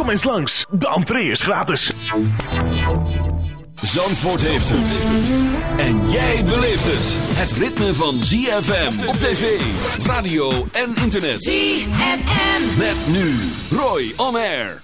Kom eens langs, de entree is gratis. Zandvoort heeft het. En jij beleeft het. Het ritme van ZFM op tv, radio en internet. ZFM. Met nu Roy On Air.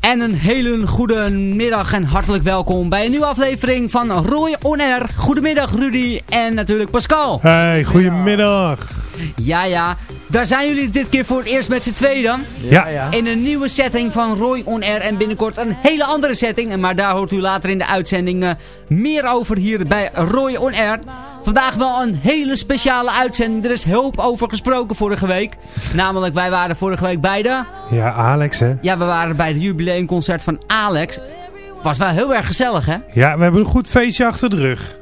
En een hele goede middag en hartelijk welkom bij een nieuwe aflevering van Roy On Air. Goedemiddag Rudy en natuurlijk Pascal. Hey, goedemiddag. Ja, ja. Daar zijn jullie dit keer voor het eerst met z'n tweeën dan. Ja. ja. In een nieuwe setting van Roy On Air en binnenkort een hele andere setting. Maar daar hoort u later in de uitzending uh, meer over hier bij Roy On Air. Vandaag wel een hele speciale uitzending. Er is hoop over gesproken vorige week. Namelijk, wij waren vorige week bij de... Ja, Alex hè. Ja, we waren bij het jubileumconcert van Alex. Was wel heel erg gezellig hè. Ja, we hebben een goed feestje achter de rug.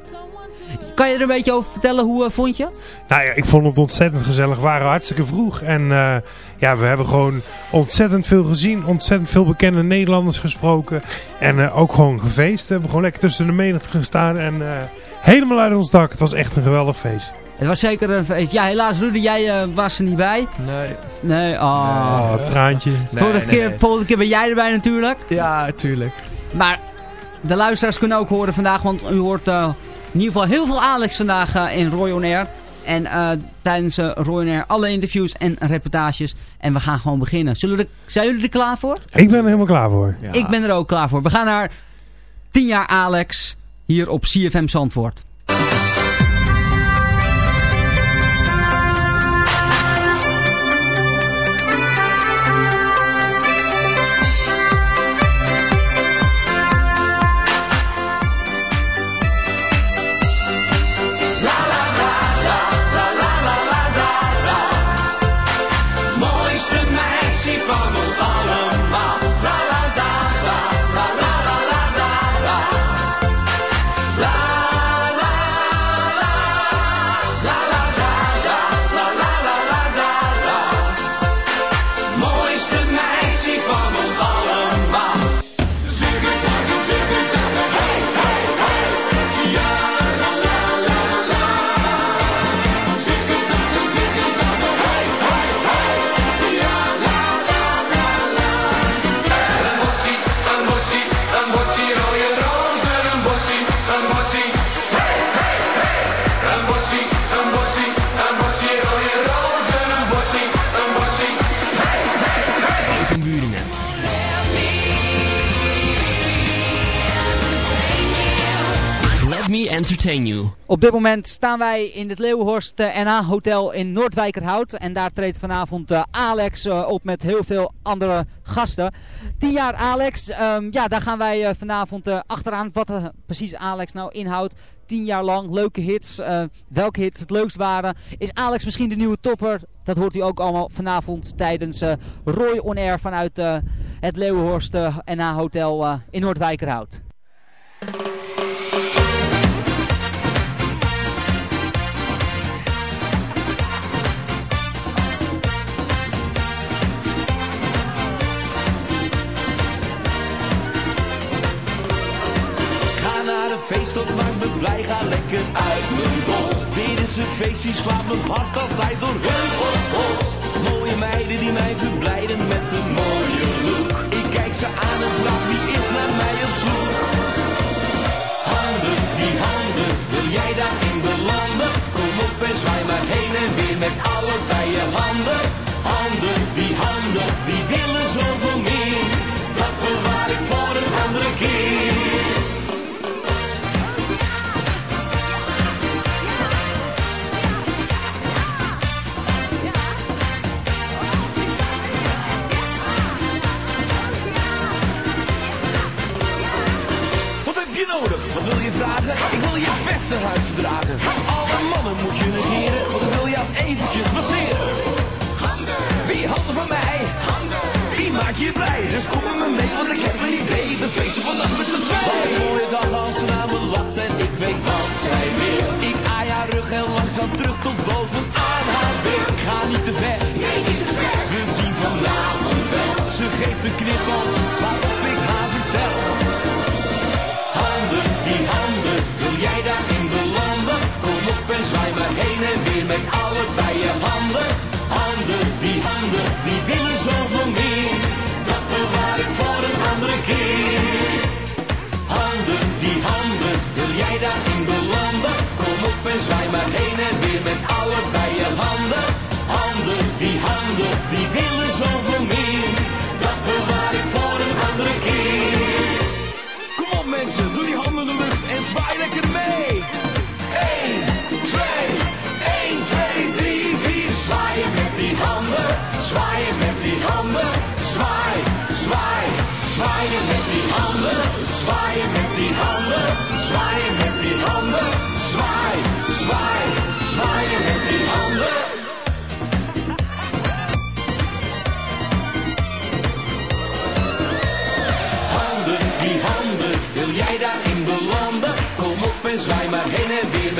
Kan je er een beetje over vertellen? Hoe vond je? Nou ja, ik vond het ontzettend gezellig. We waren hartstikke vroeg. En uh, ja, we hebben gewoon ontzettend veel gezien. Ontzettend veel bekende Nederlanders gesproken. En uh, ook gewoon gefeest. We hebben gewoon lekker tussen de menigte gestaan. En uh, helemaal uit ons dak. Het was echt een geweldig feest. Het was zeker een feest. Ja, helaas Rudy, jij uh, was er niet bij. Nee. Nee, oh. oh traantje. Nee, volgende, nee, keer, nee. volgende keer ben jij erbij natuurlijk. Ja, tuurlijk. Maar de luisteraars kunnen ook horen vandaag, want u hoort uh, in ieder geval heel veel Alex vandaag uh, in Roy On Air. En uh, tijdens uh, Roy On Air alle interviews en reportages. En we gaan gewoon beginnen. Zullen we, zijn jullie er klaar voor? Ik ben er helemaal klaar voor. Ja. Ik ben er ook klaar voor. We gaan naar 10 jaar Alex hier op CFM Zandvoort. Op dit moment staan wij in het Leeuwenhorst uh, NH Hotel in Noordwijkerhout. En daar treedt vanavond uh, Alex uh, op met heel veel andere gasten. 10 jaar Alex, um, ja daar gaan wij vanavond achteraan wat precies Alex nou inhoudt. 10 jaar lang, leuke hits. welke hits het leukst waren. Is Alex misschien de nieuwe topper? Dat hoort u ook allemaal vanavond tijdens Roy On Air vanuit het Leeuwenhorst NH Hotel in Noordwijkerhout. Is een feest, die slaat mijn hart altijd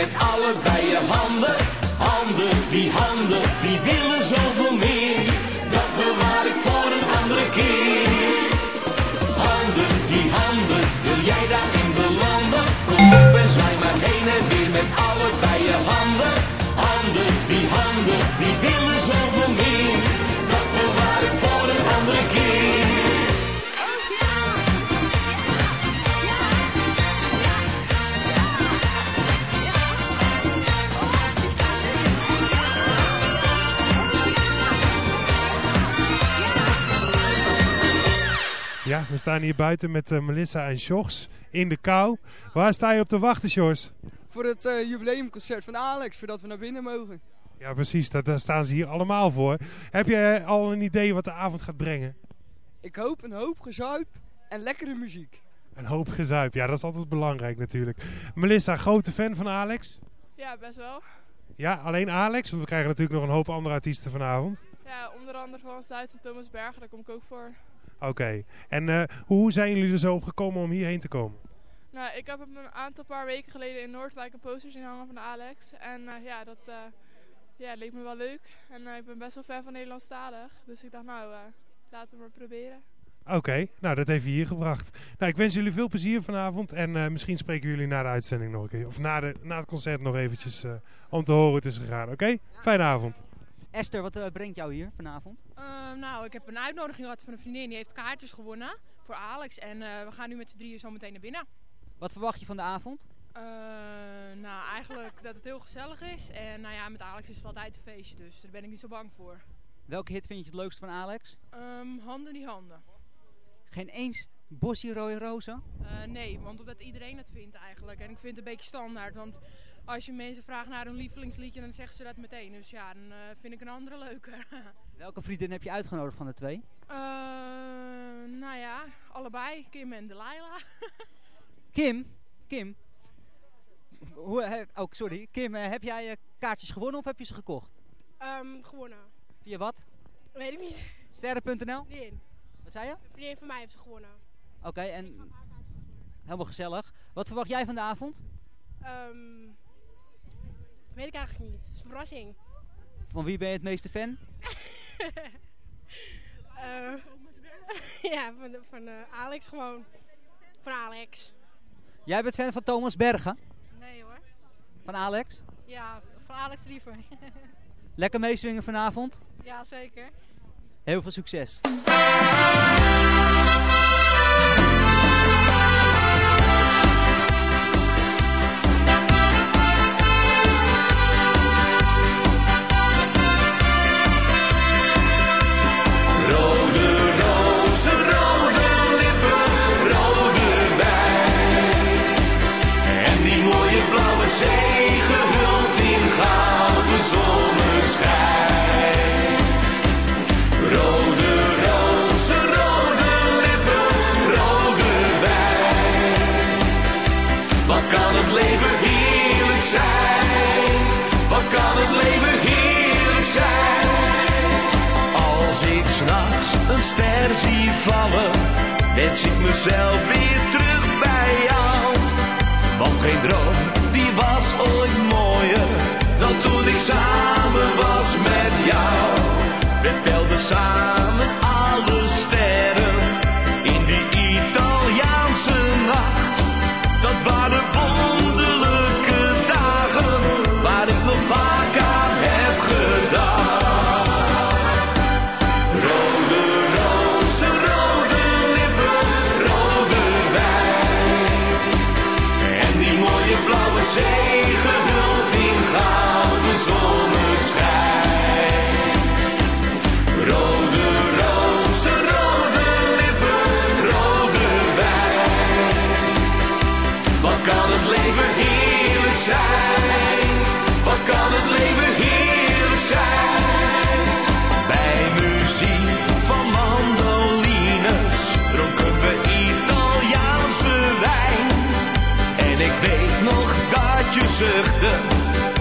met allebei je handen. Handen, die handen, die willen zoveel meer. Dat bewaar ik voor een andere keer. Staan hier buiten met eh, Melissa en Sjors in de kou. Waar sta je op te wachten, Sjors? Voor het eh, jubileumconcert van Alex, voordat we naar binnen mogen. Ja, precies. Dat, daar staan ze hier allemaal voor. Heb je eh, al een idee wat de avond gaat brengen? Ik hoop een hoop gezuip en lekkere muziek. Een hoop gezuip. Ja, dat is altijd belangrijk natuurlijk. Melissa, grote fan van Alex? Ja, best wel. Ja, alleen Alex? Want we krijgen natuurlijk nog een hoop andere artiesten vanavond. Ja, onder andere van Zuid en Thomas Bergen, daar kom ik ook voor. Oké. En eh, hoe zijn jullie er zo op gekomen om hierheen te komen? Nou, ik heb een aantal paar weken geleden in Noordwijk een poster zien hangen van de Alex. En eh, ja, dat eh, ja, leek me wel leuk. En ik ben best wel fan van Nederlandstalig. Dus ik dacht, nou, laten we maar proberen. Oké, nou dat heeft je hier gebracht. Nou, ik wens jullie veel plezier vanavond. En misschien spreken jullie na de uitzending nog een keer. Of na, de, na het concert nog eventjes om te horen hoe het is gegaan. Oké? Fijne avond. Esther, wat eh, brengt jou hier vanavond? Ehm, nou, ik heb een uitnodiging gehad van een vriendin. Die heeft kaartjes gewonnen voor Alex. En eh, we gaan nu met z'n drieën zo meteen naar binnen. Wat verwacht je van de avond? Eh, nou, eigenlijk dat het heel gezellig is. En nou ja, met Alex is het altijd een feestje. Dus daar ben ik niet zo bang voor. Welke hit vind je het leukst van Alex? Ehm, handen die handen. Geen eens Bossie Rode Rosa? Eh, nee, want omdat iedereen het vindt eigenlijk. En ik vind het een beetje standaard. Want als je mensen vraagt naar hun lievelingsliedje, dan zeggen ze dat meteen. Dus ja, dan eh, vind ik een andere leuker. Welke vriendin heb je uitgenodigd van de twee? Eh, nou ja, allebei. Kim en Delilah. Kim? Kim? Hoe, he- oh, sorry. Kim, eh, heb jij eh, kaartjes gewonnen of heb je ze gekocht? Ehm gewonnen. Via wat? Weet ik niet. Sterren.nl? Vriendin. Wat zei je? Een vriendin van mij heeft ze gewonnen. Oké, en helemaal gezellig. Wat verwacht jij van de avond? Ehm weet ik eigenlijk niet. Het is een verrassing. Van wie ben je het meeste fan? Eh, ja, van, van eh, Alex gewoon. Van Alex. Jij bent fan van Thomas Bergen? Nee hoor. Van Alex? Ja, van Alex liever. Lekker meeswingen vanavond? ja, zeker. Heel veel succes. Zuchtte,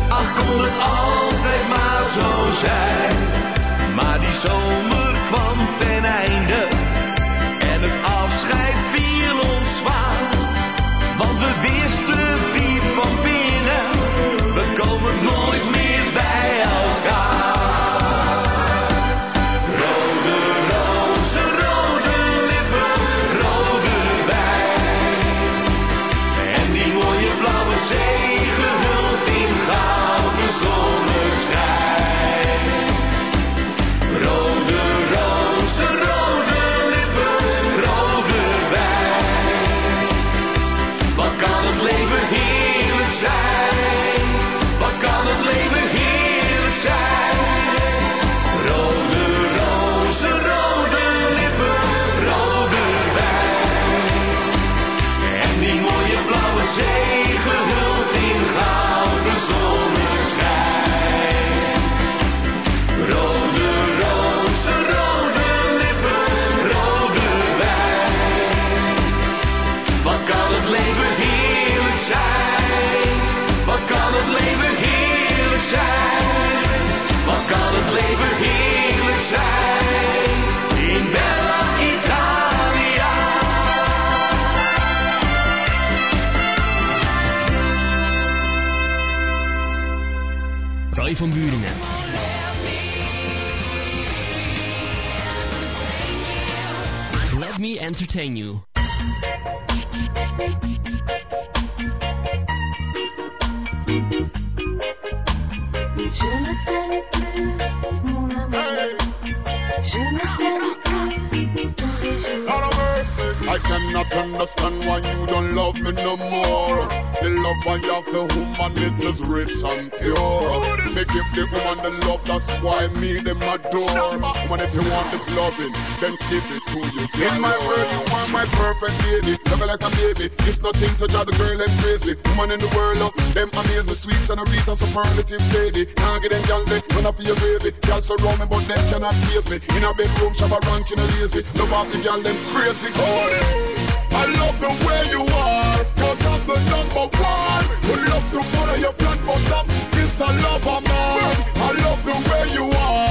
ach kon het altijd maar zo zijn. Maar die zomer kwam ten einde en het afscheid viel ons zwaar. Want we wisten In my world, you are my perfect lady. Love me like a baby. It's nothing to drive the girl them crazy. Woman in the world, love them amaze me. Sweets and a wreath and superlative. Can't get them gal, they run off your baby. Gal surround me, but them cannot face me. In a bedroom, shabba ranking a lazy. Love off the gal, them crazy. It. I love the way you are, cause I'm the number one. Would love to follow your plan, but I'm Mr. Lover Man. I love the way you are,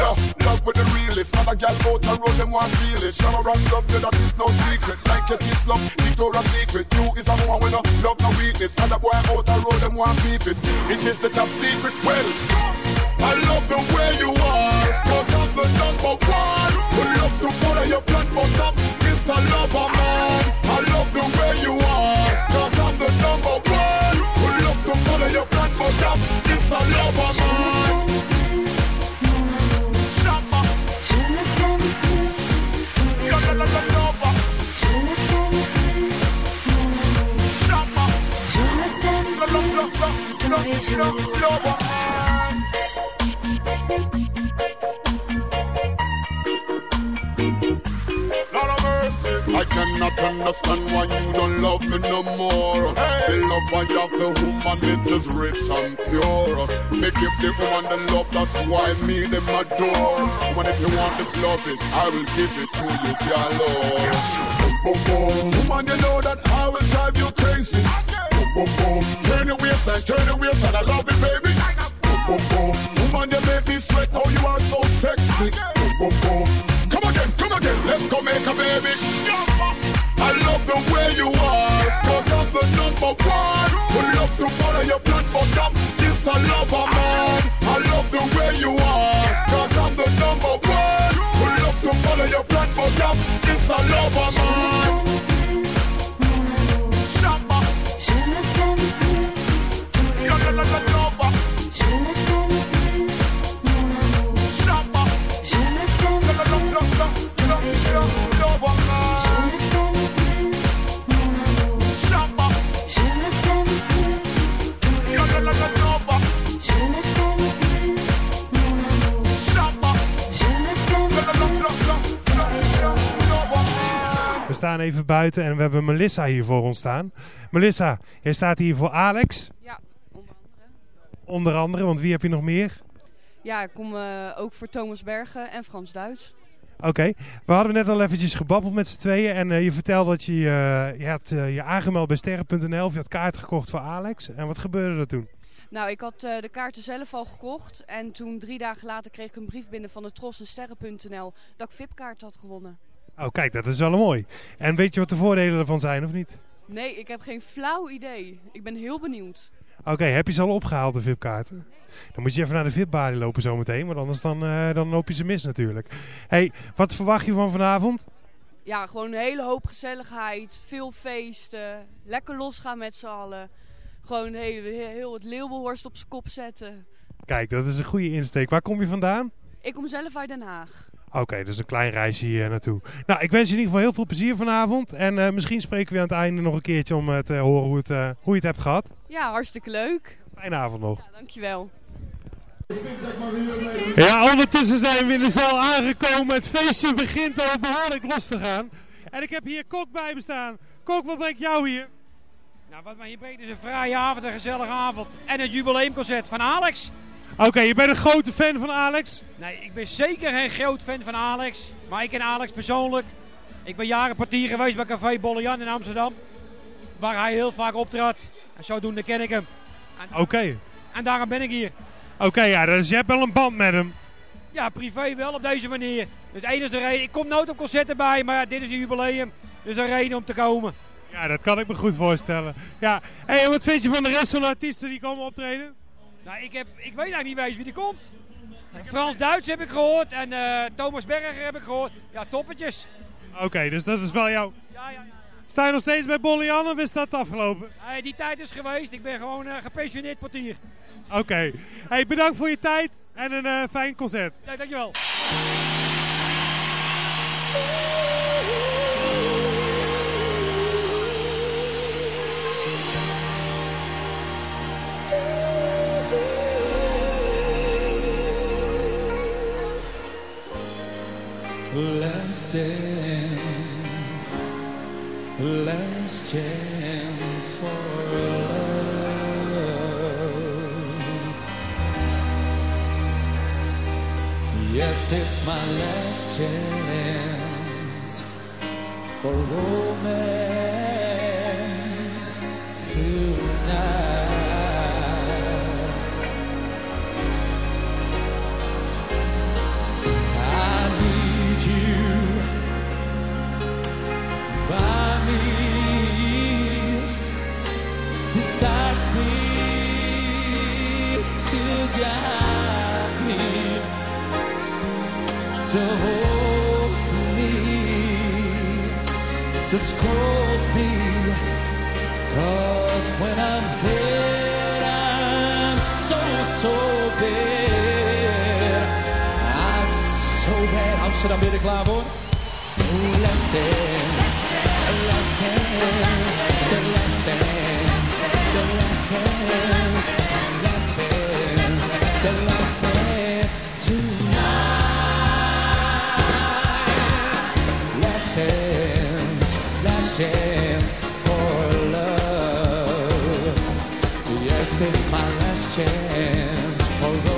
love, love with the realest. Other gal out the road, them want steal it. Shower and love, you, that is no secret. Like your kids love, Victoria's Secret. You is a woman with no love, no weakness. Other boy out the road, them want keep it. It is the top secret. Well, I love the way you are, cause I'm the number one. Would love to follow your plan, but I'm Mr. Lover Man. I love the way you are, cause I'm the number one. Would love to follow your plan, but I'm Mr. Lover Man. I cannot understand why you don't love me no more. The love I have for woman, it is rich and pure. Me give the woman the love, that's why me them adore. Woman, if you want this loving, I will give it to you. Woman, you know that I will drive you crazy. Turn your turn your make a baby. I love the way you are, cause I'm the number one. Would love to follow your plan, but I'm a. staan even buiten en we hebben Melissa hier voor ons staan. Melissa, jij staat hier voor Alex. Ja, onder andere. Onder andere, want wie heb je nog meer? Ja, ik kom eh, ook voor Thomas Bergen en Frans Duits. Oké, we hadden net al eventjes gebabbeld met z'n tweeën. En eh, je vertelde dat je eh, je had je aangemeld bij sterren.nl. Of je had kaarten gekocht voor Alex. En wat gebeurde er toen? Nou, ik had de kaarten zelf al gekocht. En toen drie dagen later kreeg ik een brief binnen van de Tros en Sterren.nl dat ik VIP-kaart had gewonnen. Oh, kijk, dat is wel mooi. En weet je wat de voordelen ervan zijn of niet? Nee, ik heb geen flauw idee. Ik ben heel benieuwd. Oké, heb je ze al opgehaald, de VIP-kaarten? Dan moet je even naar de VIP-balie lopen zometeen. Want anders dan, eh, dan loop je ze mis natuurlijk. hey, wat verwacht je van vanavond? Ja, gewoon een hele hoop gezelligheid, veel feesten, lekker losgaan met z'n allen. Gewoon heel, heel het Leeuwenhorst op zijn kop zetten. Kijk, dat is een goede insteek. Waar kom je vandaan? Ik kom zelf uit Den Haag. Oké, dus een klein reisje hier naartoe. Nou, ik wens je in ieder geval heel veel plezier vanavond. En eh, misschien spreken we aan het einde nog een keertje om eh, te horen hoe, het, eh, hoe je het hebt gehad. Ja, hartstikke leuk. Fijne avond nog. Ja, dankjewel. Ja, ondertussen zijn we in de zaal aangekomen. Het feestje begint al behoorlijk los te gaan. En ik heb hier Kok bij me staan. Kok, wat brengt jou hier? Nou, wat mij hier brengt is een fraaie avond, een gezellige avond. En het jubileumconcert van Alex. Oké, je bent een grote fan van Alex. Nee, ik ben zeker geen groot fan van Alex. Maar ik ken Alex persoonlijk. Ik ben jaren portier geweest bij Café Bolle Jan in Amsterdam. Waar hij heel vaak optrad. En zodoende ken ik hem. Oké. En daarom ben ik hier. Oké, ja, dus je hebt wel een band met hem. Ja, privé wel op deze manier. Dus het enige is de reden. Ik kom nooit op concerten bij, maar ja, dit is een jubileum. Dus een reden om te komen. Ja, dat kan ik me goed voorstellen. Ja, hey, en wat vind je van de rest van de artiesten die komen optreden? Nou, ik, heb, ik weet eigenlijk niet eens wie er komt. Frans-Duits heb ik gehoord en eh, Thomas Berger heb ik gehoord. Ja, toppetjes. Oké, dus dat is wel jouw... Ja, ja, ja. Sta je nog steeds bij Bolly Jan of is dat afgelopen? Nee, die tijd is geweest. Ik ben gewoon eh, gepensioneerd portier. Oké. Hey, bedankt voor je tijd en een eh, fijn concert. Ja, dankjewel. Last dance, last chance for love. Yes, it's my last chance for romance to hold me, to scold me. 'Cause when I'm dead, I'm so, so bad. I'm so bad. Amsterdam, er klaar voor? Let's dance, let's dance, the let's dance, the let's dance, let's dance, the dance tonight. It's my last chance. For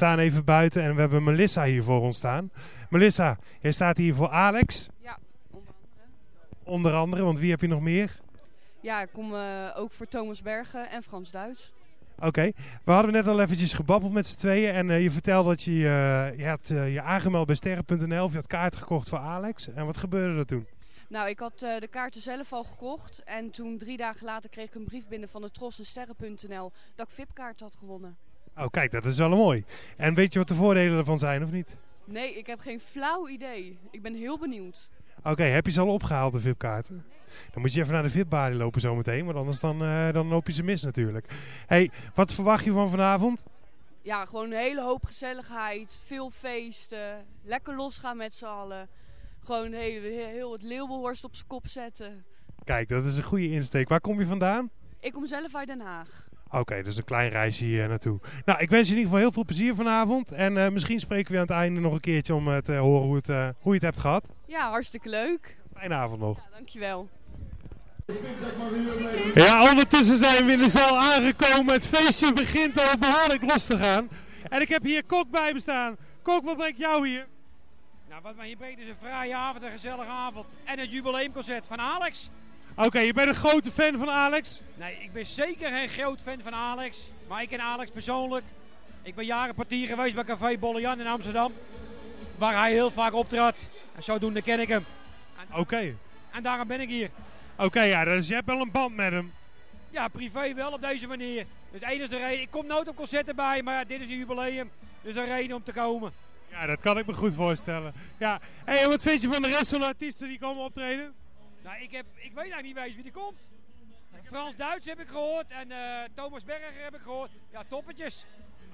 staan even buiten en we hebben Melissa hier voor ons staan. Melissa, jij staat hier voor Alex. Ja, Onder andere, want wie heb je nog meer? Ja, ik kom eh, ook voor Thomas Bergen en Frans Duits. Oké, we hadden net al eventjes gebabbeld met z'n tweeën en eh, je vertelde dat je, eh, je eh, je aangemeld bij sterren.nl of je had kaart gekocht voor Alex. En wat gebeurde er toen? Nou, ik had de kaarten zelf al gekocht. En toen drie dagen later kreeg ik een brief binnen van de Tros en Sterren.nl dat ik VIP-kaart had gewonnen. Oh kijk, dat is wel mooi. En weet je wat de voordelen ervan zijn of niet? Nee, ik heb geen flauw idee. Ik ben heel benieuwd. Oké, heb je ze al opgehaald, de VIP-kaarten? Dan moet je even naar de VIP-balie lopen zometeen, want anders dan, eh, dan loop je ze mis natuurlijk. hey, wat verwacht je van vanavond? Ja, gewoon een hele hoop gezelligheid. Veel feesten. Lekker losgaan met z'n allen. Gewoon heel, heel het Leeuwenhorst op zijn kop zetten. Kijk, dat is een goede insteek. Waar kom je vandaan? Ik kom zelf uit Den Haag. Oké, dus een klein reisje hier naartoe. Nou, ik wens je in ieder geval heel veel plezier vanavond. En eh, misschien spreken we aan het einde nog een keertje om eh, te horen hoe, het, eh, hoe je het hebt gehad. Ja, hartstikke leuk. Fijne avond nog. Ja, dankjewel. Ja, ondertussen zijn we in de zaal aangekomen. Het feestje begint al behoorlijk los te gaan. En ik heb hier Kok bij me staan. Kok, wat brengt jou hier? Nou, wat mij hier brengt is een fraaie avond, een gezellige avond. En het jubileumconcert van Alex. Oké, je bent een grote fan van Alex. Nee, ik ben zeker geen groot fan van Alex. Maar ik ken Alex persoonlijk. Ik ben jaren portier geweest bij Café Bollejan in Amsterdam. Waar hij heel vaak optrad. En zodoende ken ik hem. Oké. En daarom ben ik hier. Oké, ja, dus je hebt wel een band met hem. Ja, privé wel op deze manier. Dus één is de reden. Ik kom nooit op concerten bij, maar ja, dit is een jubileum. Dus een reden om te komen. Ja, dat kan ik me goed voorstellen. Ja, hey, en wat vind je van de rest van de artiesten die komen optreden? Nou, ik, heb, ik weet eigenlijk niet eens wie er komt. Frans Duits heb ik gehoord en eh, Thomas Berger heb ik gehoord. Ja, toppetjes.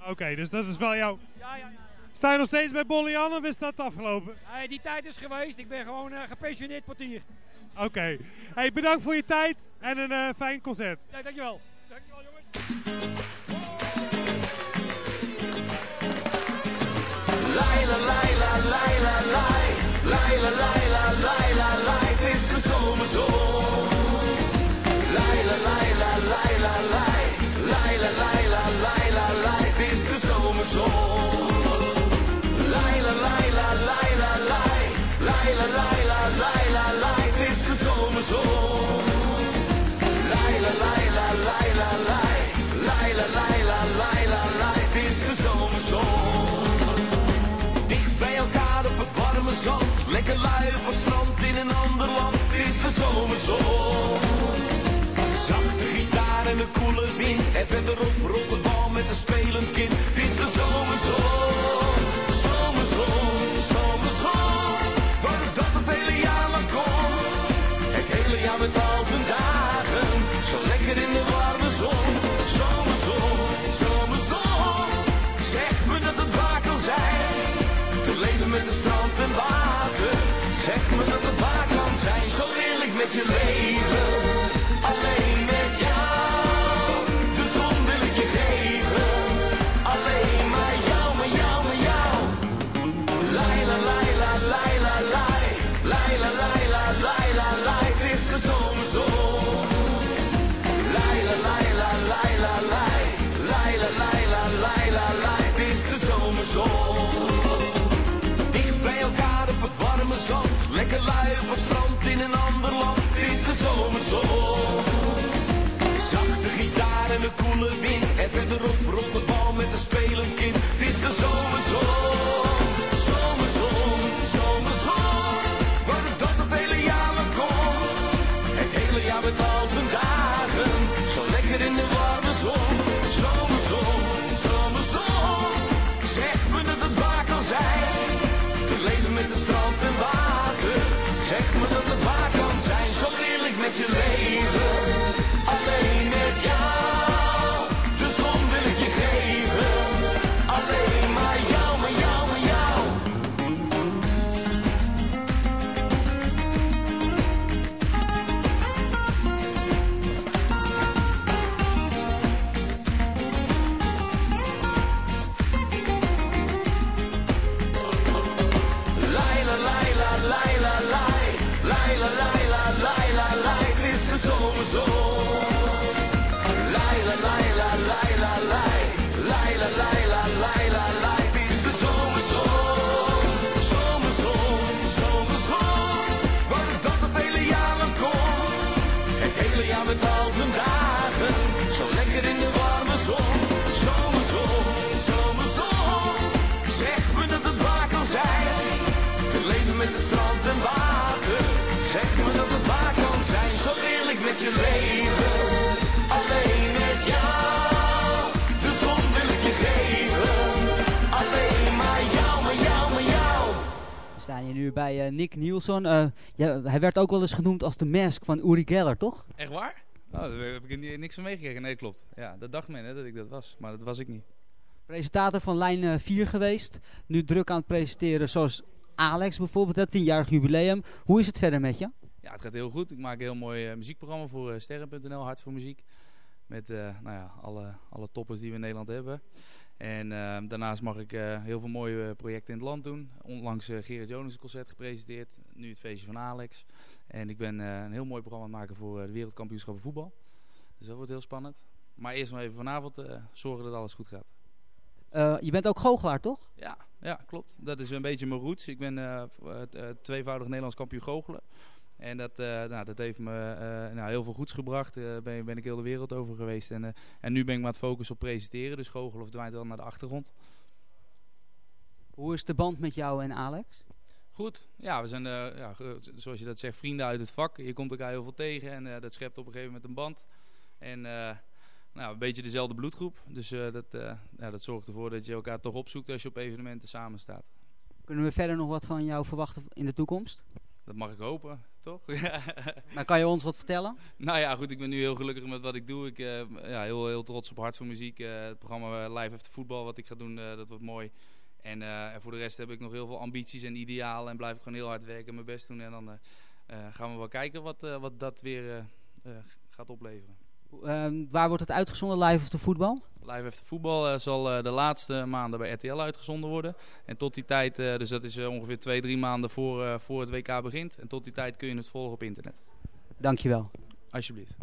Oké, dus dat is wel jouw... Ja, ja, ja. Sta je nog steeds bij Bollian of is dat afgelopen? Hey, die tijd is geweest. Ik ben gewoon eh, gepensioneerd portier. Oké. Hey, bedankt voor je tijd en een eh, fijn concert. Ja, dankjewel. Dankjewel, jongens. Laila, laila, laila, lai. Laila, laila, laila, de zomerzon. Laila, laila, laila, lai. Laila, laila, laila, lai. Het is de zomerzon. Laila, laila, laila, lai. Laila, laila, laila, lai. Het is de zomerzon. Laila, laila, laila, lai. Laila, laila, laila, lai. Het is de zomerzon. Dicht bij elkaar op het warme zand. Lekker lui op het strand in een ander land. De zomerzon. Zachte gitaar en een koele wind. En zomerzon. Lai nu bij eh, Nick Nielsen. Eh, ja, hij werd ook wel eens genoemd als de mask van Uri Geller, toch? Echt waar? Oh, daar heb ik ni- niks van meegekregen. Nee, klopt. Ja, dat dacht men hè, dat ik dat was. Maar dat was ik niet. Presentator van lijn eh, 4 geweest. Nu druk aan het presenteren zoals Alex bijvoorbeeld, dat tienjarig jubileum. Hoe is het verder met je? Ja, het gaat heel goed. Ik maak een heel mooi eh, muziekprogramma voor eh, Sterren.nl, Hart voor Muziek. Met eh, nou ja, alle, alle toppers die we in Nederland hebben. En eh, daarnaast mag ik eh, heel veel mooie eh, projecten in het land doen. Onlangs eh Gerard Jonas concert gepresenteerd. Nu het feestje van Alex. En ik ben een heel mooi programma aan het maken voor de wereldkampioenschappen voetbal. Dus dat wordt heel spannend. Maar eerst maar even vanavond zorgen dat alles goed gaat. Je bent ook goochelaar, toch? Ja, ja, klopt. Dat is een beetje mijn roots. Ik ben tweevoudig Nederlands kampioen goochelen. En dat, eh, nou, dat heeft me eh, nou, heel veel goeds gebracht. Eh ben, ben ik heel de wereld over geweest. En, en nu ben ik maar het focussen op presenteren. Dus goochelen verdwijnt wel naar de achtergrond. Hoe is de band met jou en Alex? Goed, ja, we zijn, ja, zoals je dat zegt, vrienden uit het vak. Je komt elkaar heel veel tegen en dat schept op een gegeven moment een band. En nou, een beetje dezelfde bloedgroep. Dus dat, ja, dat zorgt ervoor dat je elkaar toch opzoekt als je op evenementen samen staat. Kunnen we verder nog wat van jou verwachten in de toekomst? Dat mag ik hopen, toch? Maar kan je ons wat vertellen? Nou ja, goed, ik ben nu heel gelukkig met wat ik doe. Ik ben ja, heel, heel trots op Hart voor Muziek. Eh, het programma eh, Live After Voetbal, wat ik ga doen, eh, dat wordt mooi. En, eh, en voor de rest heb ik nog heel veel ambities en idealen. En blijf ik gewoon heel hard werken en mijn best doen. En dan eh, eh, gaan we wel kijken wat, eh, wat dat weer eh, eh, gaat opleveren. Ehm, waar wordt het uitgezonden, live of de voetbal? Live After Voetbal eh, zal eh, de laatste maanden bij RTL uitgezonden worden. En tot die tijd, eh, dus dat is ongeveer twee, drie maanden voor, voor het WK begint. En tot die tijd kun je het volgen op internet. Dankjewel. Alsjeblieft.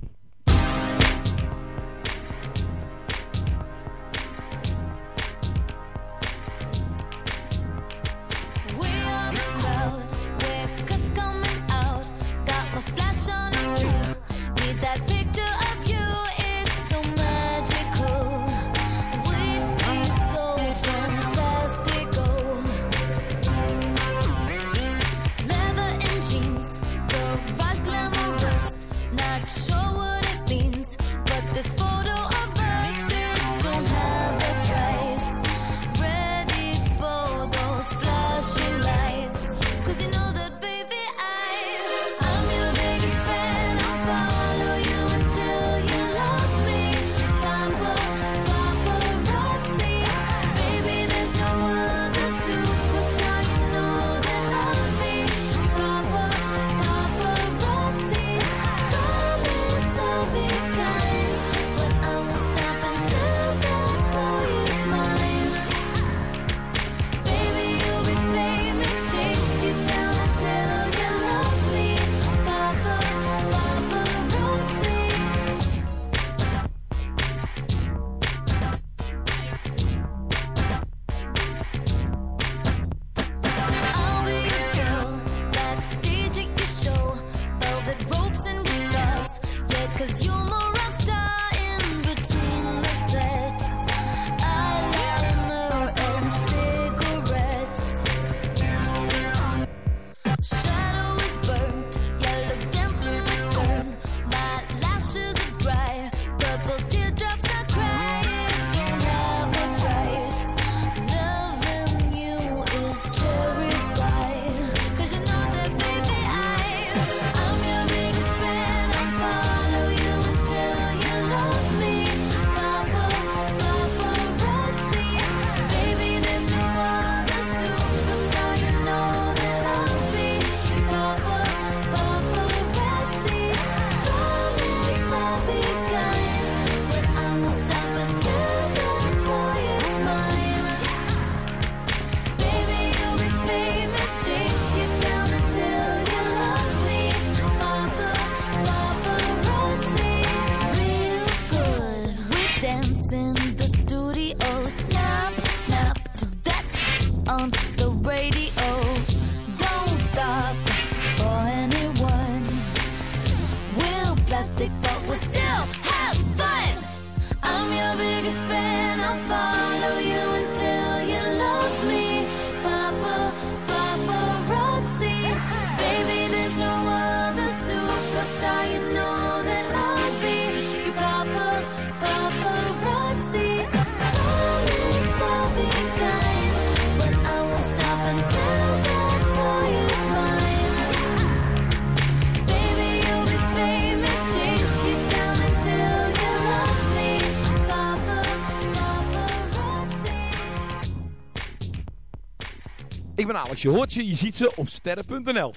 Ik ben Alex, je hoort ze, je ziet ze op sterren.nl.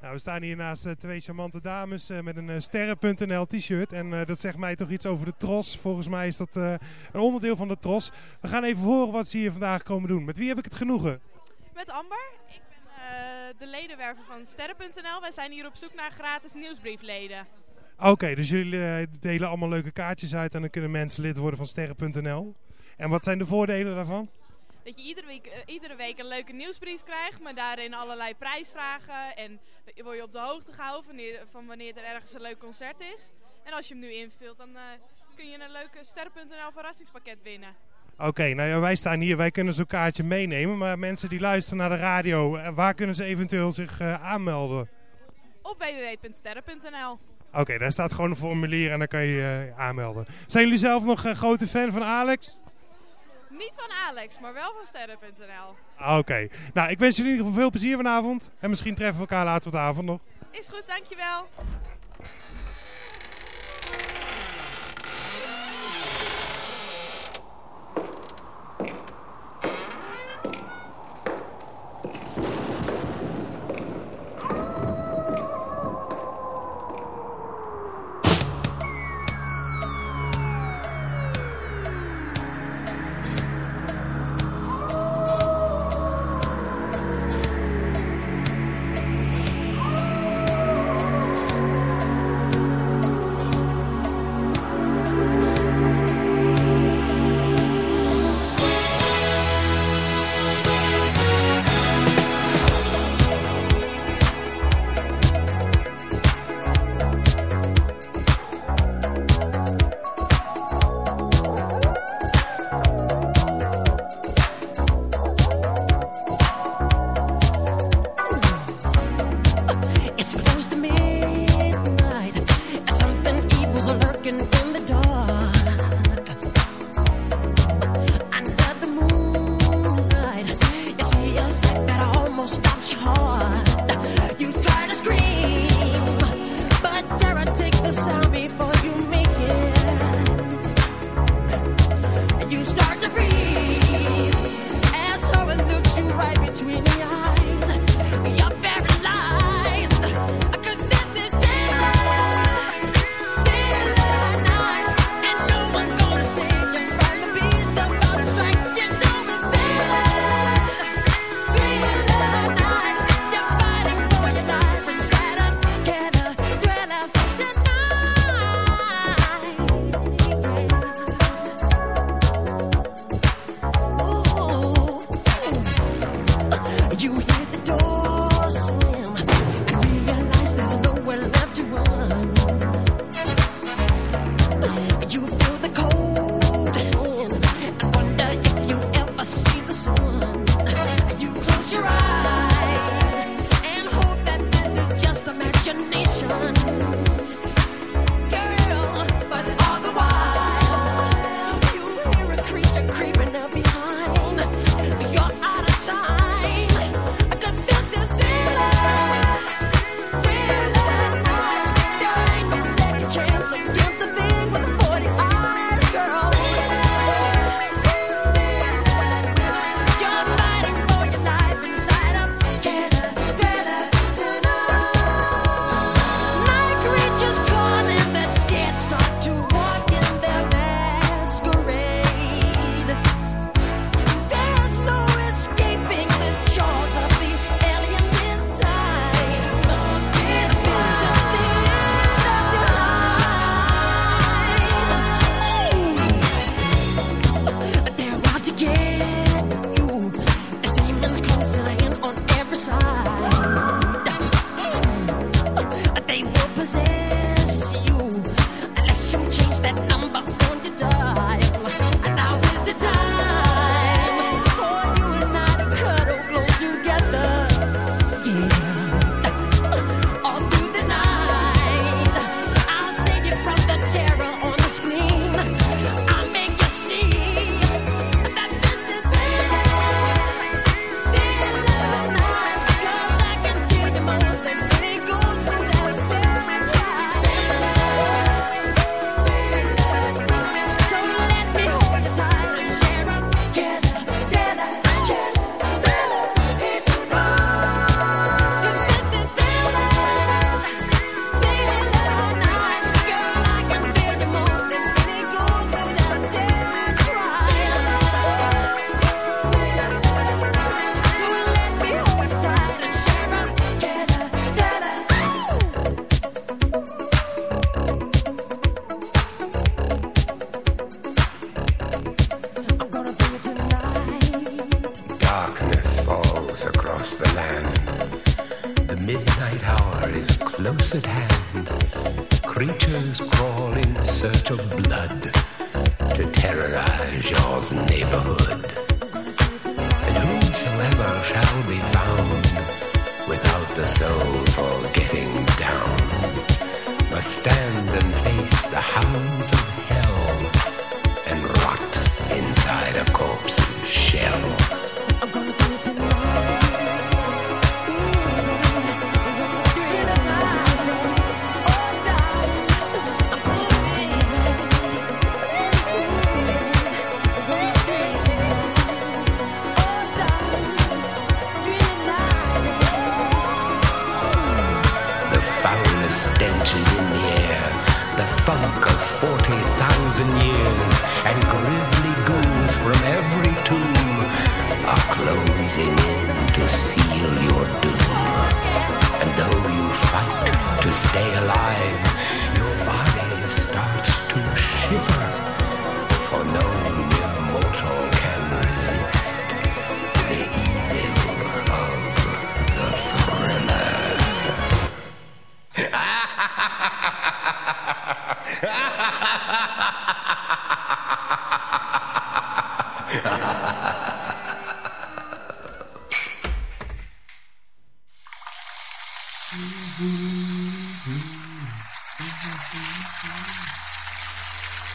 Nou, we staan hier naast eh, twee charmante dames eh, met een eh, sterren.nl t-shirt. En eh, dat zegt mij toch iets over de tros. Volgens mij is dat eh, een onderdeel van de tros. We gaan even horen wat ze hier vandaag komen doen. Met wie heb ik het genoegen? Met Amber. Ik ben eh, de ledenwerver van sterren.nl. Wij zijn hier op zoek naar gratis nieuwsbriefleden. Oké, dus jullie delen allemaal leuke kaartjes uit en dan kunnen mensen lid worden van sterren.nl. En wat zijn de voordelen daarvan? Dat je iedere week, eh, iedere week een leuke nieuwsbrief krijgt, maar daarin allerlei prijsvragen. En je word je op de hoogte gehouden van wanneer, van wanneer er ergens een leuk concert is. En als je hem nu invult, dan eh, kun je een leuke sterren.nl verrassingspakket winnen. Oké, nou ja, wij staan hier, wij kunnen zo'n kaartje meenemen. Maar mensen die luisteren naar de radio, eh, waar kunnen ze eventueel zich aanmelden? Op www.sterren.nl. Oké, daar staat gewoon een formulier en dan kan je je aanmelden. Zijn jullie zelf nog een grote fan van Alex? Niet van Alex, maar wel van sterren.nl. Ah, Oké, nou ik wens jullie in ieder geval veel plezier vanavond. En misschien treffen we elkaar later op de avond nog. Is goed, dankjewel.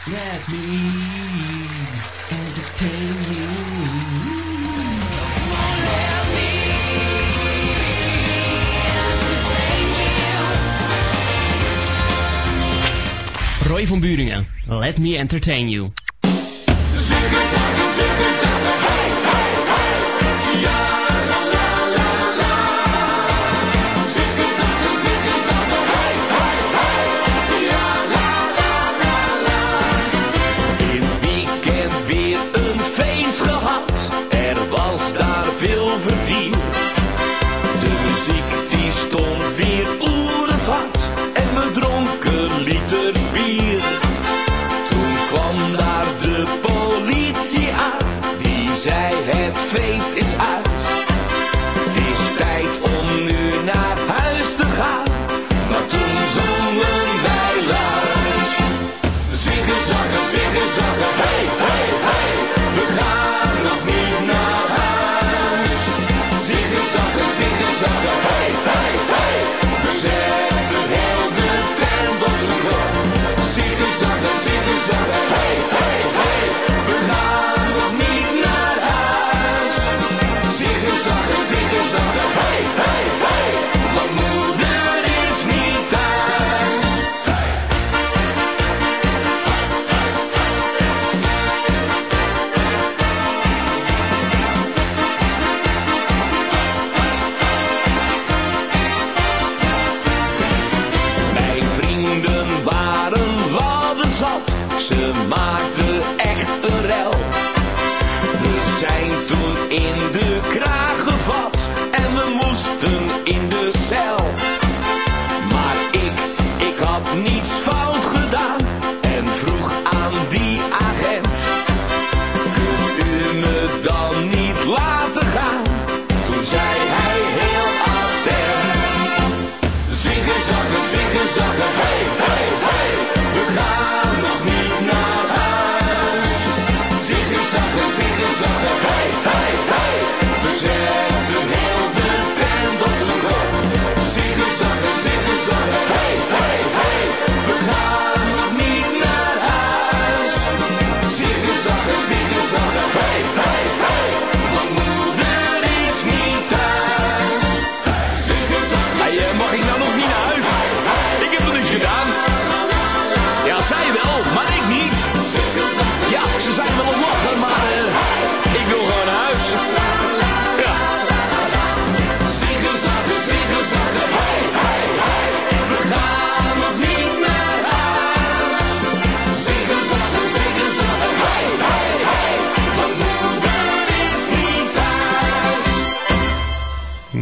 Let me entertain you. Roy van Buringen, Let Me Entertain You.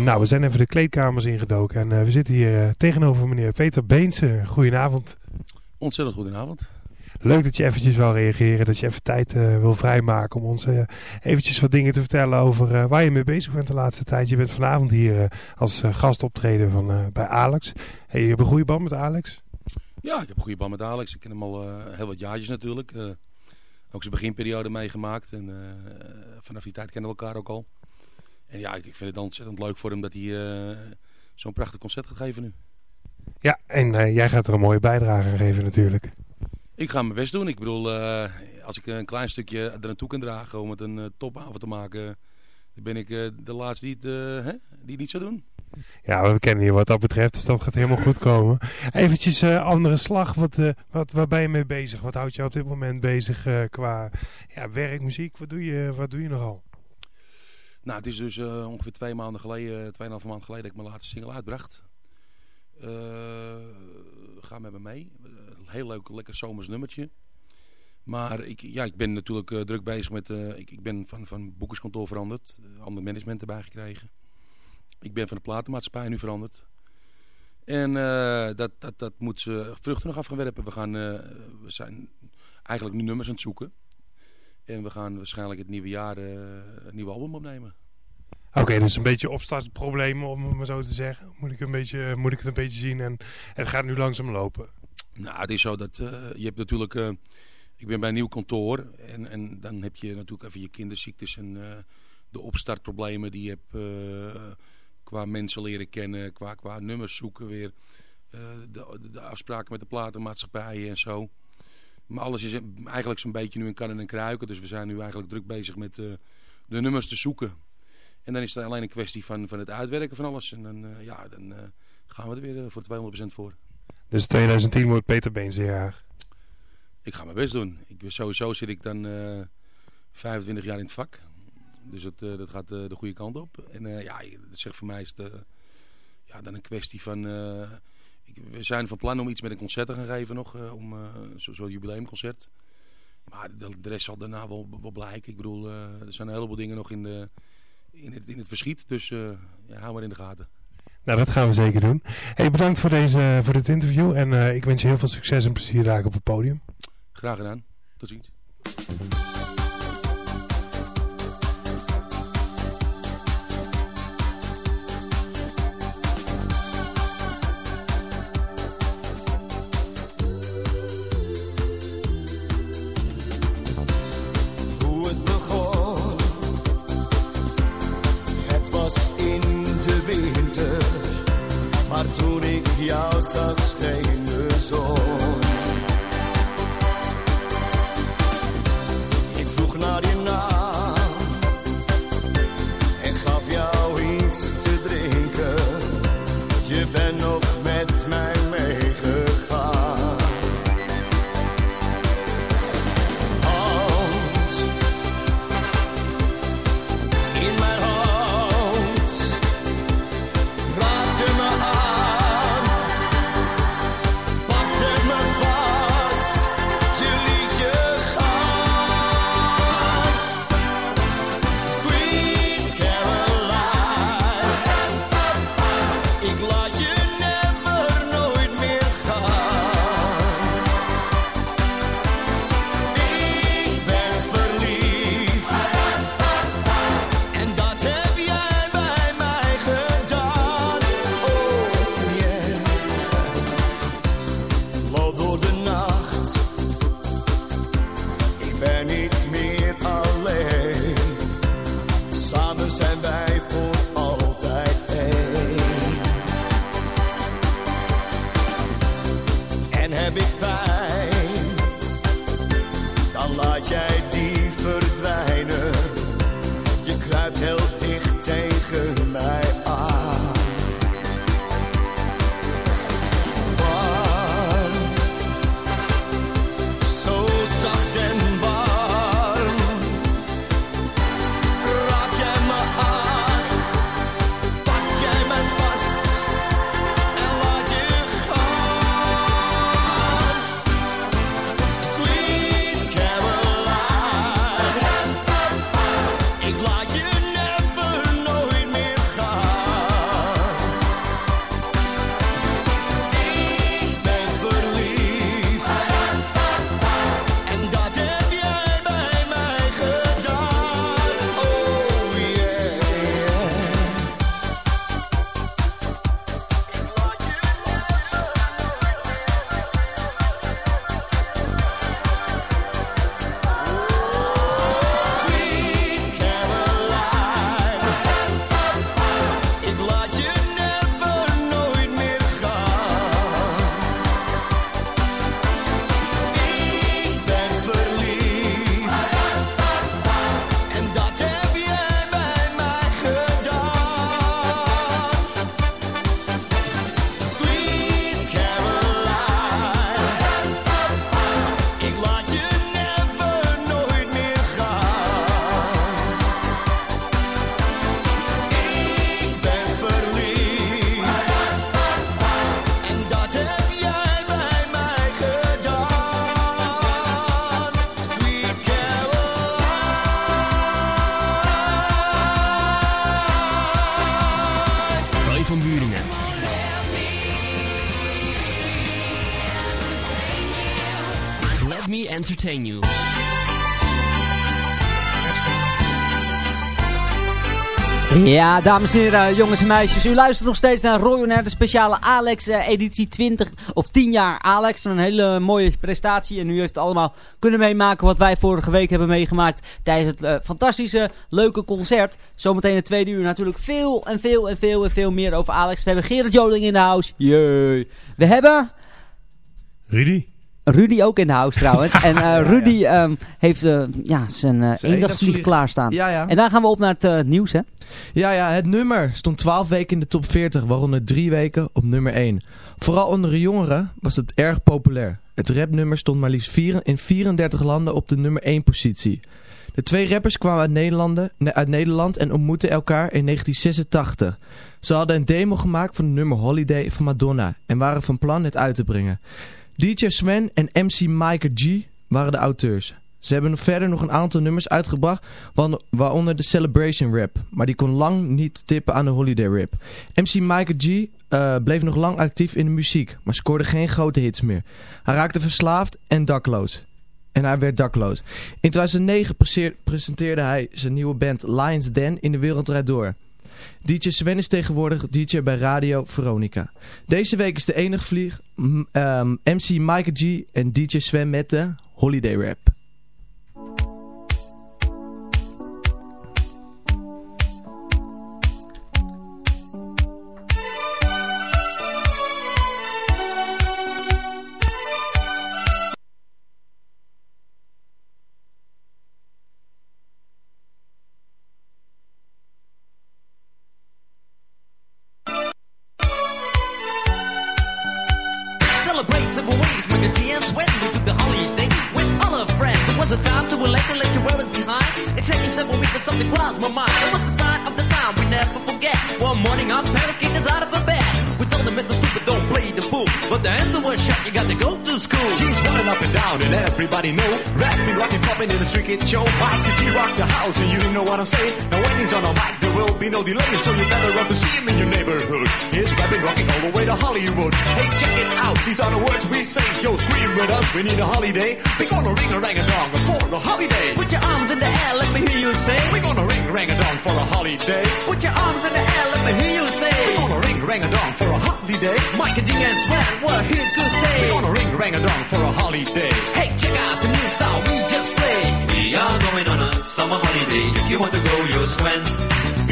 Nou, we zijn even de kleedkamers ingedoken en eh, we zitten hier eh, tegenover meneer Peter Beense. Goedenavond. Ontzettend goedenavond. Leuk dat je eventjes wil reageren, dat je even tijd eh, wil vrijmaken om ons eventjes wat dingen te vertellen over waar je mee bezig bent de laatste tijd. Je bent vanavond hier als gastoptreden van, bij Alex. Hey, je hebt een goede band met Alex? Ja, ik heb een goede band met Alex. Ik ken hem al heel wat jaartjes natuurlijk. ook zijn beginperiode meegemaakt en vanaf die tijd kennen we elkaar ook al. En ja, ik, vind het ontzettend leuk voor hem dat hij eh, zo'n prachtig concert gaat geven nu. Ja, en eh, jij gaat er een mooie bijdrage aan geven natuurlijk. Ik ga mijn best doen. Ik bedoel, eh, als ik een klein stukje er naartoe kan dragen om het een topavond te maken, dan ben ik de laatste die het, hè, die het niet zou doen. Ja, we kennen je wat dat betreft, dus dat gaat helemaal goed komen. Eventjes eh, andere slag, wat, eh, wat, waar ben je mee bezig? Wat houdt je op dit moment bezig qua ja, werk, muziek? Wat doe je, wat doe je nogal? Nou, het is dus eh, ongeveer twee maanden geleden, tweeënhalve maand geleden dat ik mijn laatste single uitbracht. Eh, ga met me mee. Heel leuk, lekker zomers nummertje. Maar ik, ja, ik ben natuurlijk eh, druk bezig met... eh, ik, ik ben van, van boekerskantoor veranderd. eh, ander management erbij gekregen. Ik ben van de platenmaatschappij nu veranderd. En eh, dat, dat, dat moet ze vruchten nog af gaan werpen. We, gaan, eh, we zijn eigenlijk nu nummers aan het zoeken. En we gaan waarschijnlijk het nieuwe jaar eh, een nieuw album opnemen. Oké, dus een beetje opstartproblemen om het maar zo te zeggen. Moet ik, een beetje, moet ik het een beetje zien en het gaat nu langzaam lopen. Nou, het is zo dat eh, je hebt natuurlijk... eh, ik ben bij een nieuw kantoor en, en dan heb je natuurlijk even je kinderziektes en eh, de opstartproblemen die je hebt eh, qua mensen leren kennen, qua, qua nummers zoeken weer. eh, de, de afspraken met de platenmaatschappijen en zo. Maar alles is eigenlijk zo'n beetje nu in kannen en kruiken. Dus we zijn nu eigenlijk druk bezig met eh, de nummers te zoeken. En dan is het alleen een kwestie van, van het uitwerken van alles. En dan, eh, ja, dan eh, gaan we er weer voor 200% voor. Dus 2010 wordt Peter Beens jaar. Ik ga mijn best doen. Ik, sowieso zit ik dan eh 25 jaar in het vak. Dus het, eh, dat gaat de goede kant op. En ja, dat zegt voor mij is het ja, dan een kwestie van... we zijn van plan om iets met een concert te gaan geven nog. eh, om eh, zo- zo'n jubileumconcert. Maar de, de rest zal daarna wel, wel blijken. Ik bedoel, eh, er zijn een heleboel dingen nog in, de, in, het, in het verschiet. Dus ja, hou maar in de gaten. Nou, dat gaan we zeker doen. Hey, bedankt voor, deze, voor dit interview en ik wens je heel veel succes en plezier daar op het podium. Graag gedaan. Tot ziens. Toen ik jou zag scheen de zon. Dan entertain you. Ja, dames en heren, jongens en meisjes. U luistert nog steeds naar Roy On Air, de speciale Alex eh, editie 20 of 10 jaar Alex. Een hele mooie prestatie en u heeft allemaal kunnen meemaken wat wij vorige week hebben meegemaakt tijdens het eh, fantastische, leuke concert. Zometeen het tweede uur natuurlijk veel en veel en veel en veel meer over Alex. We hebben Gerard Joling in de house. Jee. We hebben... Rudy. Rudy ook in de house trouwens. En eh, Rudy ehm, heeft eh, ja, zijn uh, Zijn eendagsvlieg klaarstaan. Ja, ja. En daar gaan we op naar het eh, nieuws, hè? Ja, ja, het nummer stond 12 weken in de top 40, waaronder 3 weken op nummer 1. Vooral onder de jongeren was het erg populair. Het rapnummer stond maar liefst vier- in 34 landen op de nummer 1 positie. De twee rappers kwamen uit, Nederlanden, uit Nederland en ontmoetten elkaar in 1986. Ze hadden een demo gemaakt van het nummer Holiday van Madonna en waren van plan het uit te brengen. DJ Sven en MC Mike G waren de auteurs. Ze hebben verder nog een aantal nummers uitgebracht, wa- waaronder de Celebration Rap. Maar die kon lang niet tippen aan de Holiday Rap. MC Mike G eh, bleef nog lang actief in de muziek, maar scoorde geen grote hits meer. Hij raakte verslaafd en dakloos. En hij werd dakloos. In 2009 preseer- presenteerde hij zijn nieuwe band Lions Den in de Wereld Draait Door. DJ Sven is tegenwoordig DJ bij Radio Veronica. Deze week is de enige vlieg m- ehm, MC Mike G en DJ Sven met de Holiday Rap. Popping in the street kid show Mike and G rock the house and you know what I'm saying Now when he's on a mic there will be no delay So you better run to see him in your neighborhood He's rapping, rocking all the way to Hollywood Hey check it out, these are the words we say Yo scream with us, we need a holiday We gonna ring a rang a dong for a holiday Put your arms in the air, let me hear you say. We gonna ring a rang a dong for a holiday Put your arms in the air, let me hear you say. We gonna ring a rang a dong for a holiday Mike and G and Sven, we're here to stay. We gonna ring a rang a dong for a holiday Hey, check out the new style we just. We are going on a summer holiday. If you want to go, you'll swim.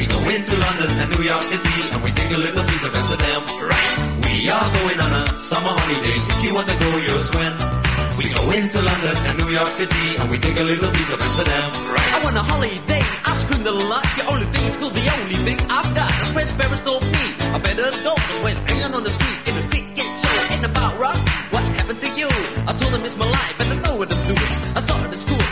We go into London and New York City, and we take a little piece of Amsterdam. Right. We are going on a summer holiday. If you want to go, you'll swim. We go into London and New York City, and we take a little piece of Amsterdam. Right. I want a holiday. I've screamed a lot. The only thing is cool. The only thing I've got. That's French Paris told me. I better go. When hanging on the street, in the street get show. Ain't about rocks. What happened to you? I told them it's my life and I know what I'm doing. I saw it at school.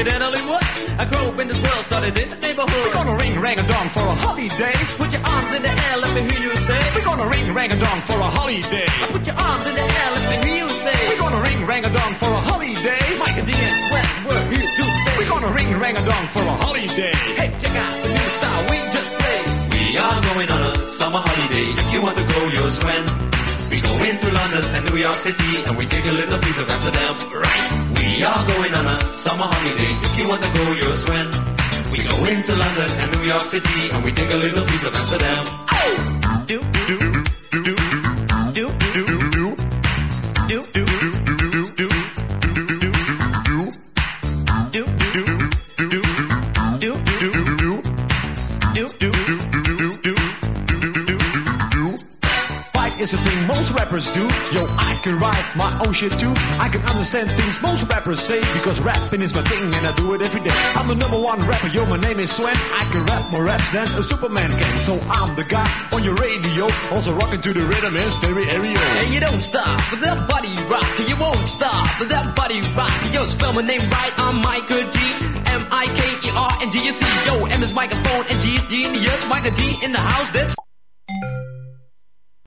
Bigger than Hollywood. I grew up in this world, started in the neighborhood. We're gonna ring rang a dong for a holiday. Put your arms in the air, let me hear you say. We're gonna ring rang a dong for a holiday. Put your arms in the air, let me hear you say. We're gonna ring rang a dong for a holiday. Mike and and Sweat, we're here to stay. We're gonna ring rang a dong for a holiday. Hey, check out the new style we just played. We are going on a summer holiday. If you want to go, you'll swim. We go into London and New York City, and we take a little piece of Amsterdam. Right. We are going on a summer holiday. If you want to go, you'll swim. We go into London and New York City, and we take a little piece of Amsterdam. Do, do, do, do, do, do, do, do, do, do, do, Fight is the thing most rappers rappers do. Yo, I can write my own shit too. I can understand things most rappers say because rapping is my thing and I do it every day. I'm the number one rapper, yo, my name is Sven. I can rap more raps than a Superman can. So I'm the guy on your radio, also rocking to the rhythm in stereo. And you don't stop with that body rock. You won't stop with that body rock. Yo, spell my name right. I'm Michael G. M I K E R and. Yo, M is microphone and G is genius. Michael D in the house. That's